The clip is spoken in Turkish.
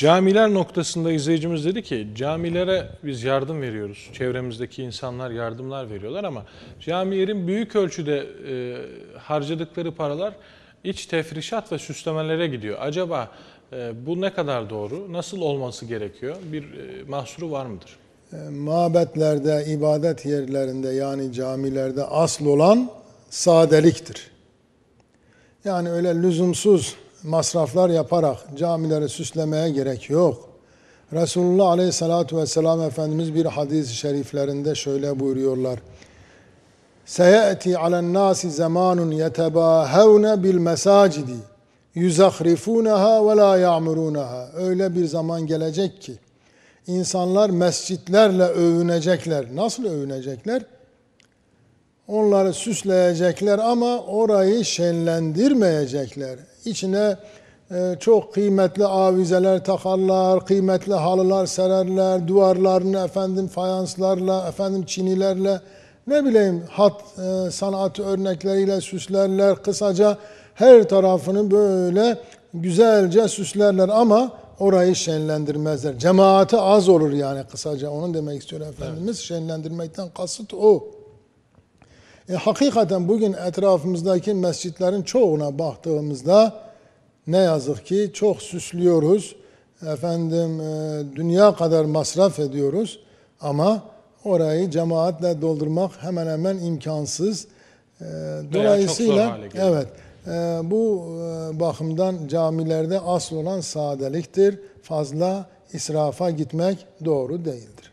Camiler noktasında izleyicimiz dedi ki camilere biz yardım veriyoruz. Çevremizdeki insanlar yardımlar veriyorlar ama camilerin büyük ölçüde e, harcadıkları paralar iç tefrişat ve süslemelere gidiyor. Acaba e, bu ne kadar doğru? Nasıl olması gerekiyor? Bir e, mahsuru var mıdır? E, Mabetlerde, ibadet yerlerinde yani camilerde asıl olan sadeliktir. Yani öyle lüzumsuz masraflar yaparak camileri süslemeye gerek yok. Resulullah Aleyhisselatü Vesselam Efendimiz bir hadis-i şeriflerinde şöyle buyuruyorlar. Seyati alen nasi zamanun yetebahevne bil mesacidi yuzahrifunaha ve la ya'murunaha. Öyle bir zaman gelecek ki insanlar mescitlerle övünecekler. Nasıl övünecekler? Onları süsleyecekler ama orayı şenlendirmeyecekler. İçine e, çok kıymetli avizeler takarlar, kıymetli halılar sererler, duvarlarını efendim fayanslarla, efendim çinilerle, ne bileyim hat e, sanat örnekleriyle süslerler. Kısaca her tarafını böyle güzelce süslerler ama orayı şenlendirmezler. Cemaati az olur yani kısaca onu demek istiyor Efendimiz. Evet. Şenlendirmekten kasıt o. E, hakikaten bugün etrafımızdaki mescitlerin çoğuna baktığımızda ne yazık ki çok süslüyoruz. Efendim e, dünya kadar masraf ediyoruz ama orayı cemaatle doldurmak hemen hemen imkansız. E, dolayısıyla evet e, bu e, bakımdan camilerde asıl olan sadeliktir. Fazla israfa gitmek doğru değildir.